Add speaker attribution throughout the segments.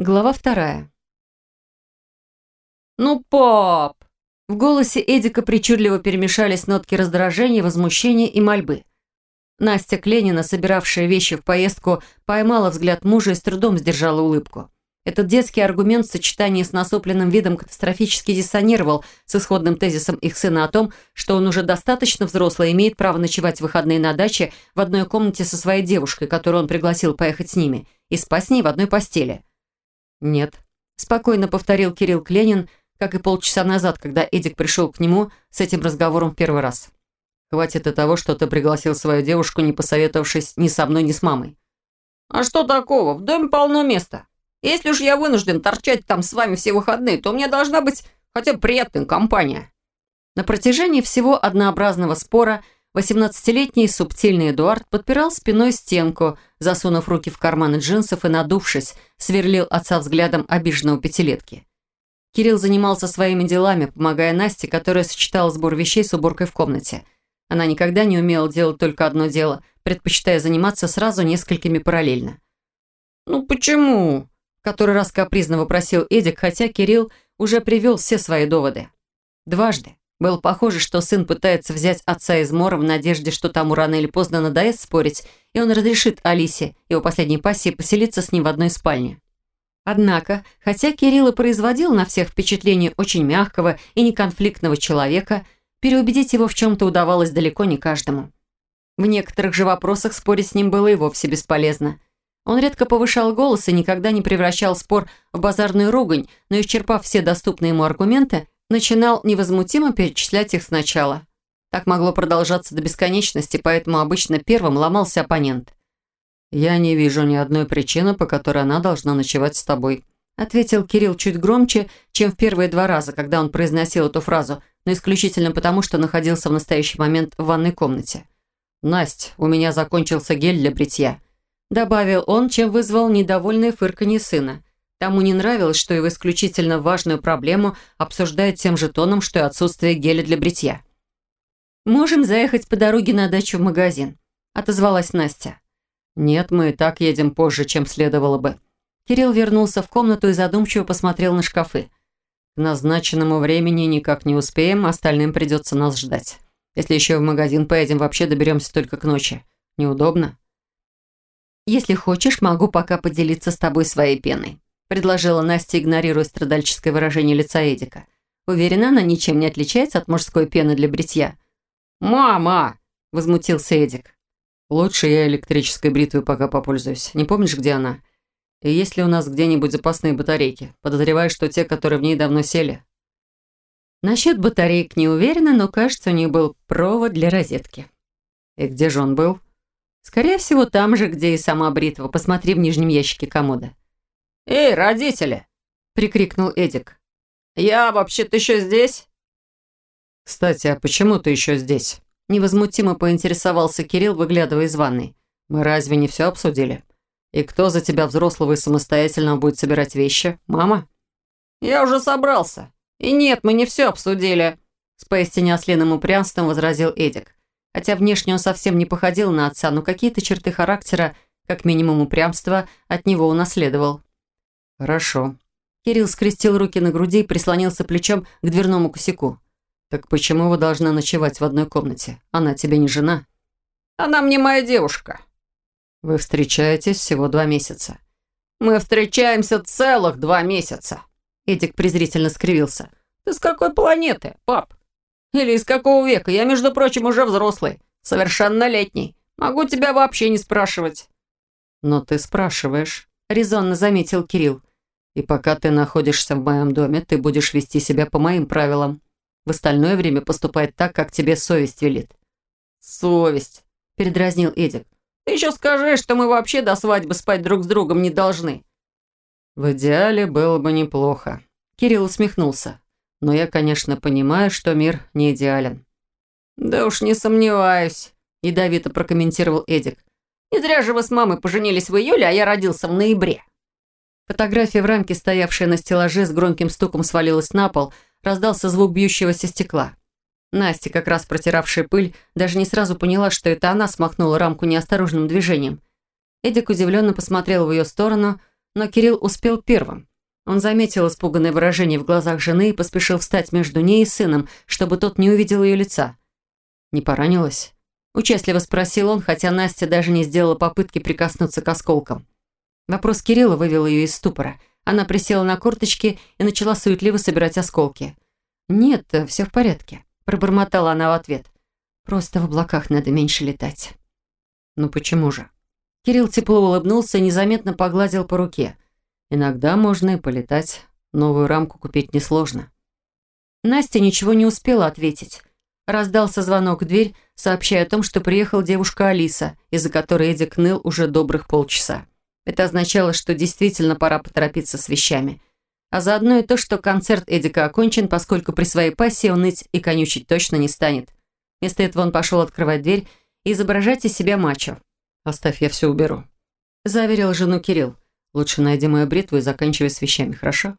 Speaker 1: Глава вторая.
Speaker 2: «Ну, пап!»
Speaker 1: В голосе Эдика причудливо перемешались нотки раздражения, возмущения и мольбы. Настя Кленина, собиравшая вещи в поездку, поймала взгляд мужа и с трудом сдержала улыбку. Этот детский аргумент в сочетании с насупленным видом катастрофически диссонировал с исходным тезисом их сына о том, что он уже достаточно взрослый и имеет право ночевать в выходные на даче в одной комнате со своей девушкой, которую он пригласил поехать с ними, и спать с ней в одной постели. «Нет», – спокойно повторил Кирилл Кленин, как и полчаса назад, когда Эдик пришел к нему с этим разговором в первый раз. «Хватит и того, что ты пригласил свою девушку, не посоветовавшись ни со мной, ни с мамой».
Speaker 2: «А что такого? В доме полно места. Если уж я вынужден торчать там с вами все выходные, то у меня должна быть хотя бы приятная компания».
Speaker 1: На протяжении всего однообразного спора – Восемнадцатилетний субтильный Эдуард подпирал спиной стенку, засунув руки в карманы джинсов и, надувшись, сверлил отца взглядом обиженного пятилетки. Кирилл занимался своими делами, помогая Насте, которая сочетала сбор вещей с уборкой в комнате. Она никогда не умела делать только одно дело, предпочитая заниматься сразу несколькими параллельно.
Speaker 2: «Ну почему?»
Speaker 1: – который раз капризно вопросил Эдик, хотя Кирилл уже привел все свои доводы. Дважды. Было похоже, что сын пытается взять отца из мора в надежде, что тому рано или поздно надоест спорить, и он разрешит Алисе, его последней пассии, поселиться с ним в одной спальне. Однако, хотя Кирилл и производил на всех впечатление очень мягкого и неконфликтного человека, переубедить его в чем-то удавалось далеко не каждому. В некоторых же вопросах спорить с ним было и вовсе бесполезно. Он редко повышал голос и никогда не превращал спор в базарную ругань, но, исчерпав все доступные ему аргументы, начинал невозмутимо перечислять их сначала. Так могло продолжаться до бесконечности, поэтому обычно первым ломался оппонент.
Speaker 3: «Я не вижу ни одной причины, по которой она должна ночевать с тобой»,
Speaker 1: ответил Кирилл чуть громче, чем в первые два раза, когда он произносил эту фразу, но исключительно потому, что находился в настоящий момент в ванной комнате.
Speaker 3: «Насть, у меня закончился гель для бритья»,
Speaker 1: добавил он, чем вызвал недовольное фырканье сына. Тому не нравилось, что его исключительно важную проблему обсуждают тем же тоном, что и отсутствие геля для бритья. «Можем заехать по дороге на дачу в магазин», – отозвалась Настя.
Speaker 3: «Нет, мы и так едем позже, чем следовало бы».
Speaker 1: Кирилл вернулся в комнату и задумчиво посмотрел на шкафы.
Speaker 3: «К назначенному времени никак не успеем, остальным придется нас ждать. Если еще в магазин поедем, вообще доберемся только к ночи. Неудобно?»
Speaker 1: «Если хочешь, могу пока поделиться с тобой своей пеной», предложила Настя, игнорируя страдальческое выражение лица Эдика. Уверена, она ничем не отличается от мужской пены для бритья.
Speaker 2: «Мама!» – возмутился Эдик.
Speaker 3: «Лучше я электрической бритвой пока попользуюсь. Не помнишь, где она? И есть ли у нас где-нибудь запасные батарейки? Подозреваю, что те, которые в ней давно сели».
Speaker 1: Насчет батареек не уверена, но кажется, у них был провод для розетки.
Speaker 3: И где же он был?
Speaker 1: Скорее всего, там же, где и сама бритва. Посмотри в нижнем ящике комода.
Speaker 2: «Эй, родители!» – прикрикнул Эдик. «Я вообще-то еще здесь?»
Speaker 3: «Кстати, а почему ты еще здесь?»
Speaker 1: Невозмутимо поинтересовался Кирилл, выглядывая из ванной.
Speaker 3: «Мы разве не все обсудили? И кто за тебя взрослого и самостоятельного будет собирать вещи? Мама?»
Speaker 2: «Я уже собрался. И нет, мы не все обсудили»,
Speaker 1: с поистине ослиным упрямством возразил Эдик. Хотя внешне он совсем не походил на отца, но какие-то черты характера, как минимум упрямства, от него унаследовал.
Speaker 3: «Хорошо».
Speaker 1: Кирилл скрестил руки на груди и прислонился плечом к дверному косяку.
Speaker 3: «Так почему вы должны ночевать в одной комнате? Она тебе не жена?»
Speaker 2: «Она мне моя девушка».
Speaker 3: «Вы встречаетесь всего два месяца».
Speaker 2: «Мы встречаемся целых два месяца».
Speaker 1: Эдик презрительно скривился.
Speaker 2: «Ты с какой планеты, пап? Или из какого века? Я, между прочим, уже взрослый, совершеннолетний. Могу тебя вообще не спрашивать».
Speaker 3: «Но ты спрашиваешь», —
Speaker 1: резонно заметил Кирилл.
Speaker 3: И пока ты находишься в моем доме, ты будешь вести себя по моим правилам. В остальное время поступать так, как тебе совесть велит».
Speaker 2: «Совесть», – передразнил Эдик. «Ты еще скажи, что мы вообще до свадьбы спать друг с другом не должны».
Speaker 3: «В идеале было бы неплохо», – Кирилл усмехнулся. «Но я, конечно, понимаю, что мир не идеален».
Speaker 2: «Да уж не сомневаюсь», – ядовито прокомментировал Эдик. «Не зря же вы с мамой поженились в июле, а я родился в ноябре».
Speaker 1: Фотография в рамке, стоявшая на стеллаже, с громким стуком свалилась на пол, раздался звук бьющегося стекла. Настя, как раз протиравшая пыль, даже не сразу поняла, что это она смахнула рамку неосторожным движением. Эдик удивленно посмотрел в ее сторону, но Кирилл успел первым. Он заметил испуганное выражение в глазах жены и поспешил встать между ней и сыном, чтобы тот не увидел ее лица. «Не поранилась?» Участливо спросил он, хотя Настя даже не сделала попытки прикоснуться к осколкам. Вопрос Кирилла вывел ее из ступора. Она присела на корточки и начала суетливо собирать осколки. «Нет, все в порядке», – пробормотала она в ответ. «Просто в облаках надо меньше летать». «Ну почему же?» Кирилл тепло улыбнулся и незаметно погладил по руке. «Иногда можно и полетать. Новую рамку купить несложно». Настя ничего не успела ответить. Раздался звонок в дверь, сообщая о том, что приехала девушка Алиса, из-за которой Эдик ныл уже добрых полчаса. Это означало, что действительно пора поторопиться с вещами. А заодно и то, что концерт Эдика окончен, поскольку при своей пассии он ныть и конючить точно не станет. Вместо этого он пошел открывать дверь и изображать из себя мачо. «Оставь, я все уберу», – заверил жену Кирилл. «Лучше найди мою бритву и заканчивай с вещами, хорошо?»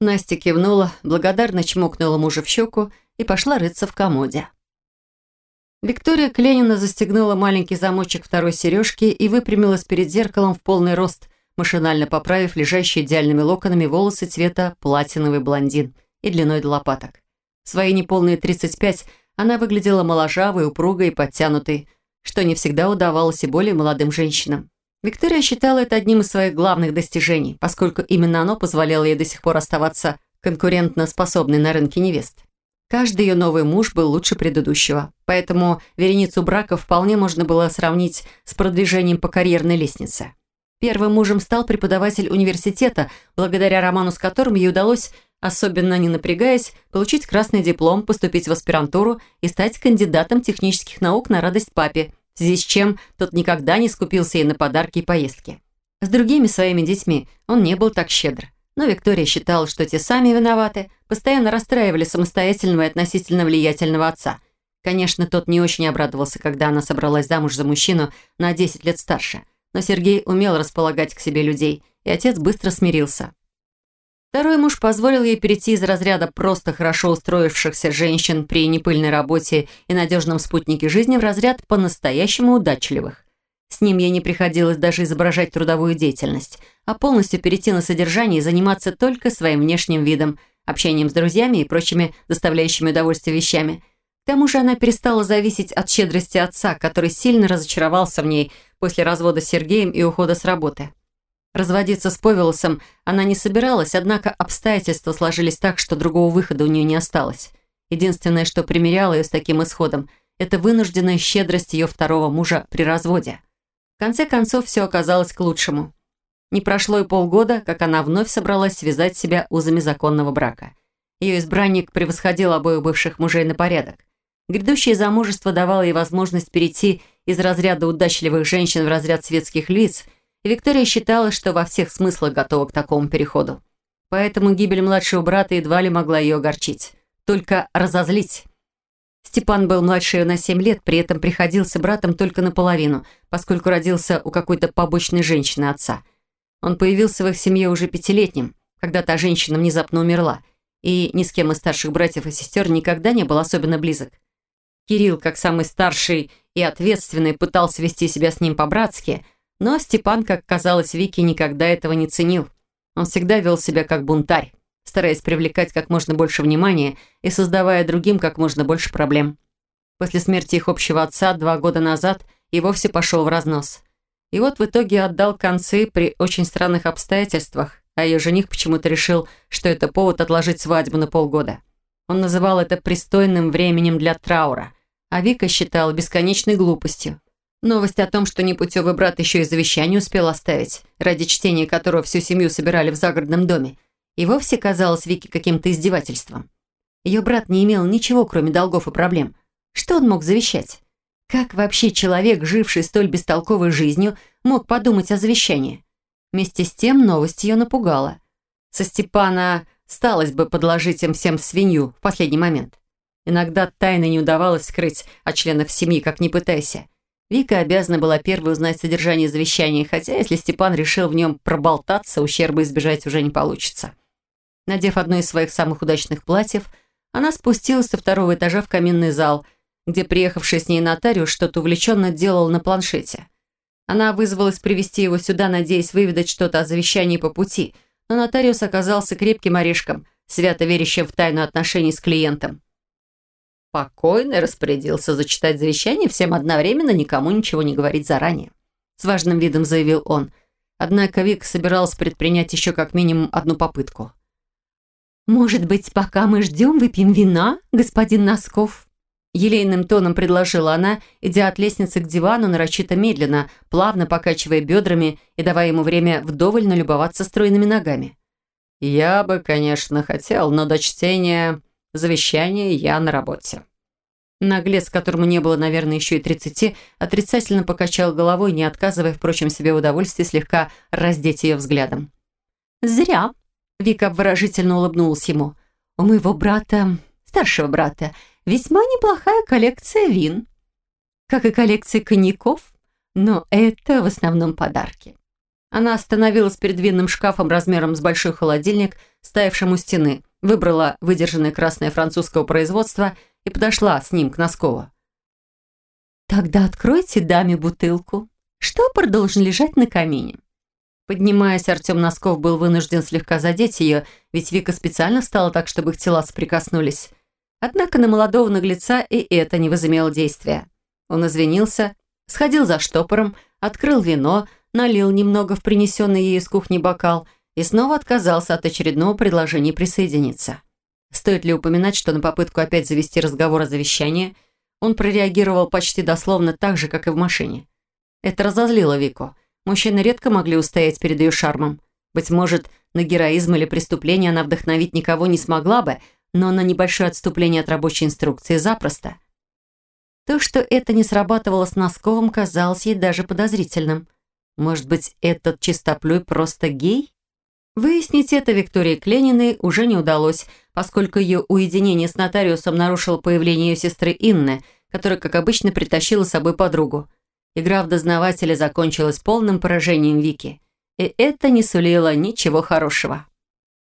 Speaker 1: Настя кивнула, благодарно чмокнула мужа в щеку и пошла рыться в комоде. Виктория Кленина застегнула маленький замочек второй сережки и выпрямилась перед зеркалом в полный рост, машинально поправив лежащие идеальными локонами волосы цвета платиновый блондин и длиной до лопаток. В свои неполные 35 она выглядела моложавой, упругой и подтянутой, что не всегда удавалось и более молодым женщинам. Виктория считала это одним из своих главных достижений, поскольку именно оно позволяло ей до сих пор оставаться конкурентно способной на рынке невест. Каждый ее новый муж был лучше предыдущего, поэтому вереницу браков вполне можно было сравнить с продвижением по карьерной лестнице. Первым мужем стал преподаватель университета, благодаря роману с которым ей удалось, особенно не напрягаясь, получить красный диплом, поступить в аспирантуру и стать кандидатом технических наук на радость папе, в связи с чем тот никогда не скупился ей на подарки и поездки. С другими своими детьми он не был так щедр. Но Виктория считала, что те сами виноваты, постоянно расстраивали самостоятельного и относительно влиятельного отца. Конечно, тот не очень обрадовался, когда она собралась замуж за мужчину на 10 лет старше. Но Сергей умел располагать к себе людей, и отец быстро смирился. Второй муж позволил ей перейти из разряда просто хорошо устроившихся женщин при непыльной работе и надежном спутнике жизни в разряд по-настоящему удачливых. С ним ей не приходилось даже изображать трудовую деятельность, а полностью перейти на содержание и заниматься только своим внешним видом, общением с друзьями и прочими доставляющими удовольствие вещами. К тому же она перестала зависеть от щедрости отца, который сильно разочаровался в ней после развода с Сергеем и ухода с работы. Разводиться с Повелосом она не собиралась, однако обстоятельства сложились так, что другого выхода у нее не осталось. Единственное, что примеряло ее с таким исходом, это вынужденная щедрость ее второго мужа при разводе. Конце концов, все оказалось к лучшему. Не прошло и полгода, как она вновь собралась связать себя узами законного брака. Ее избранник превосходил обоих бывших мужей на порядок. Грядущее замужество давало ей возможность перейти из разряда удачливых женщин в разряд светских лиц, и Виктория считала, что во всех смыслах готова к такому переходу. Поэтому гибель младшего брата едва ли могла ее огорчить, только разозлить. Степан был младше ее на семь лет, при этом приходился братом только наполовину, поскольку родился у какой-то побочной женщины отца. Он появился в их семье уже пятилетним, когда та женщина внезапно умерла, и ни с кем из старших братьев и сестер никогда не был особенно близок. Кирилл, как самый старший и ответственный, пытался вести себя с ним по-братски, но Степан, как казалось Вике, никогда этого не ценил. Он всегда вел себя как бунтарь стараясь привлекать как можно больше внимания и создавая другим как можно больше проблем. После смерти их общего отца два года назад и вовсе пошел в разнос. И вот в итоге отдал концы при очень странных обстоятельствах, а ее жених почему-то решил, что это повод отложить свадьбу на полгода. Он называл это пристойным временем для траура, а Вика считала бесконечной глупостью. Новость о том, что непутевый брат еще и завещание успел оставить, ради чтения которого всю семью собирали в загородном доме, и вовсе казалось Вике каким-то издевательством. Ее брат не имел ничего, кроме долгов и проблем. Что он мог завещать? Как вообще человек, живший столь бестолковой жизнью, мог подумать о завещании? Вместе с тем новость ее напугала. Со Степана сталось бы подложить им всем свинью в последний момент. Иногда тайны не удавалось скрыть от членов семьи, как ни пытайся. Вика обязана была первой узнать содержание завещания, хотя если Степан решил в нем проболтаться, ущерба избежать уже не получится. Надев одно из своих самых удачных платьев, она спустилась со второго этажа в каминный зал, где приехавший с ней нотариус что-то увлеченно делал на планшете. Она вызвалась привести его сюда, надеясь выведать что-то о завещании по пути, но нотариус оказался крепким орешком, свято верящим в тайну отношений с клиентом. Покойный распорядился зачитать завещание всем одновременно, никому ничего не говорить заранее. С важным видом заявил он. Однако Вик собирался предпринять еще как минимум одну попытку. «Может быть, пока мы ждем, выпьем вина, господин Носков?» Елейным тоном предложила она, идя от лестницы к дивану нарочито медленно, плавно покачивая бедрами и давая ему время вдоволь налюбоваться стройными ногами. «Я бы, конечно, хотел, но до чтения завещания я на работе». Наглец, которому не было, наверное, еще и тридцати, отрицательно покачал головой, не отказывая, впрочем, себе в удовольствии слегка раздеть ее взглядом. «Зря», — Вика обворожительно улыбнулась ему. «У моего брата, старшего брата, весьма неплохая коллекция вин. Как и коллекция коньяков, но это в основном подарки. Она остановилась перед винным шкафом размером с большой холодильник, стоявшим у стены, выбрала выдержанное красное французского производства и подошла с ним к Носкову. «Тогда откройте даме бутылку. Штопор должен лежать на камине». Поднимаясь, Артем Носков был вынужден слегка задеть ее, ведь Вика специально встала так, чтобы их тела соприкоснулись. Однако на молодого наглеца и это не возымело действия. Он извинился, сходил за штопором, открыл вино, налил немного в принесенный ей из кухни бокал и снова отказался от очередного предложения присоединиться. Стоит ли упоминать, что на попытку опять завести разговор о завещании он прореагировал почти дословно так же, как и в машине. Это разозлило Вику. Мужчины редко могли устоять перед ее шармом. Быть может, на героизм или преступление она вдохновить никого не смогла бы, но на небольшое отступление от рабочей инструкции запросто. То, что это не срабатывало с Носковым, казалось ей даже подозрительным. Может быть, этот чистоплюй просто гей? Выяснить это Виктории Клениной уже не удалось, поскольку ее уединение с нотариусом нарушило появление ее сестры Инны, которая, как обычно, притащила с собой подругу. Игра в дознавателя закончилась полным поражением Вики. И это не сулило ничего хорошего.